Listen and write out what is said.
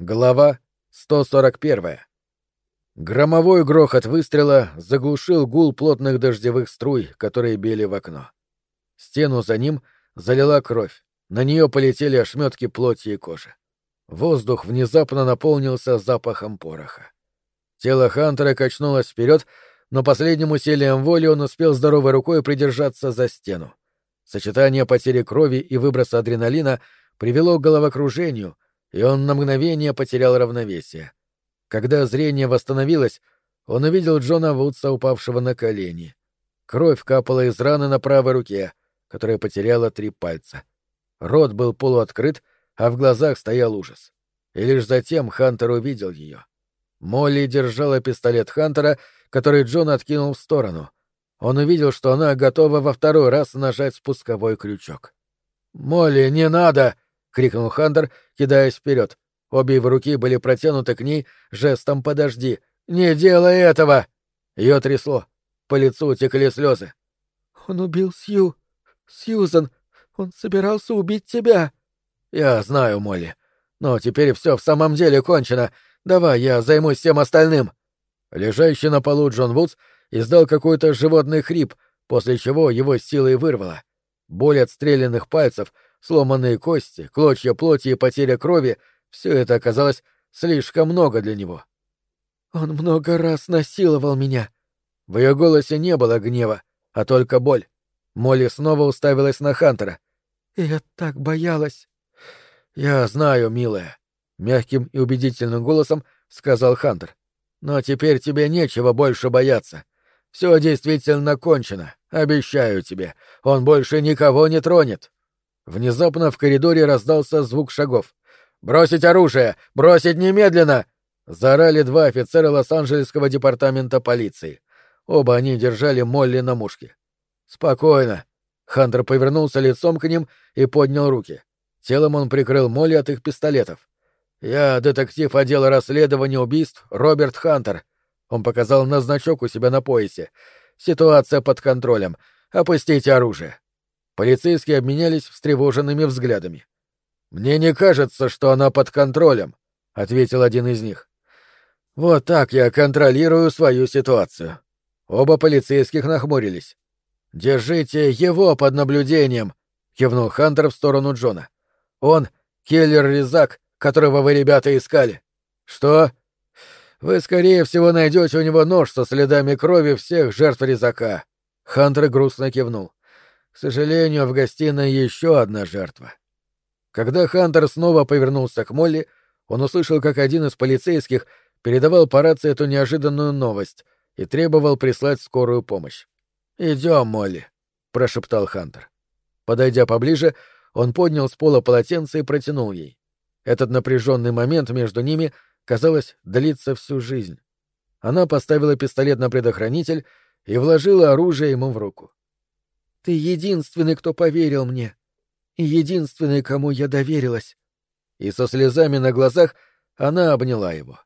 Глава 141. Громовой грохот выстрела заглушил гул плотных дождевых струй, которые били в окно. Стену за ним залила кровь, на нее полетели ошметки плоти и кожи. Воздух внезапно наполнился запахом пороха. Тело Хантера качнулось вперед, но последним усилием воли он успел здоровой рукой придержаться за стену. Сочетание потери крови и выброса адреналина привело к головокружению — и он на мгновение потерял равновесие. Когда зрение восстановилось, он увидел Джона Вудса, упавшего на колени. Кровь капала из раны на правой руке, которая потеряла три пальца. Рот был полуоткрыт, а в глазах стоял ужас. И лишь затем Хантер увидел ее. Молли держала пистолет Хантера, который Джон откинул в сторону. Он увидел, что она готова во второй раз нажать спусковой крючок. «Молли, не надо!» — крикнул Хантер, кидаясь вперед. Обе его руки были протянуты к ней жестом «подожди». «Не делай этого!» Ее трясло. По лицу текли слезы. «Он убил Сью. Сьюзан. Он собирался убить тебя». «Я знаю, Молли. Но теперь все в самом деле кончено. Давай я займусь всем остальным». Лежащий на полу Джон Вудс издал какой-то животный хрип, после чего его силой вырвало. Боль от стрелянных пальцев — сломанные кости, клочья плоти и потеря крови — все это оказалось слишком много для него. «Он много раз насиловал меня». В ее голосе не было гнева, а только боль. Молли снова уставилась на Хантера. «Я так боялась». «Я знаю, милая», — мягким и убедительным голосом сказал Хантер. «Но теперь тебе нечего больше бояться. Все действительно кончено, обещаю тебе. Он больше никого не тронет». Внезапно в коридоре раздался звук шагов. «Бросить оружие! Бросить немедленно!» Заорали два офицера Лос-Анджелесского департамента полиции. Оба они держали Молли на мушке. «Спокойно». Хантер повернулся лицом к ним и поднял руки. Телом он прикрыл Молли от их пистолетов. «Я детектив отдела расследования убийств Роберт Хантер». Он показал на значок у себя на поясе. «Ситуация под контролем. Опустите оружие». Полицейские обменялись встревоженными взглядами. «Мне не кажется, что она под контролем», — ответил один из них. «Вот так я контролирую свою ситуацию». Оба полицейских нахмурились. «Держите его под наблюдением», — кивнул Хантер в сторону Джона. «Он — киллер-резак, которого вы, ребята, искали». «Что?» «Вы, скорее всего, найдете у него нож со следами крови всех жертв резака». Хантер грустно кивнул. К сожалению, в гостиной еще одна жертва. Когда Хантер снова повернулся к Молли, он услышал, как один из полицейских передавал по рации эту неожиданную новость и требовал прислать скорую помощь. «Идем, Молли», — прошептал Хантер. Подойдя поближе, он поднял с пола полотенце и протянул ей. Этот напряженный момент между ними, казалось, длится всю жизнь. Она поставила пистолет на предохранитель и вложила оружие ему в руку. Ты единственный, кто поверил мне. И единственный, кому я доверилась. И со слезами на глазах она обняла его.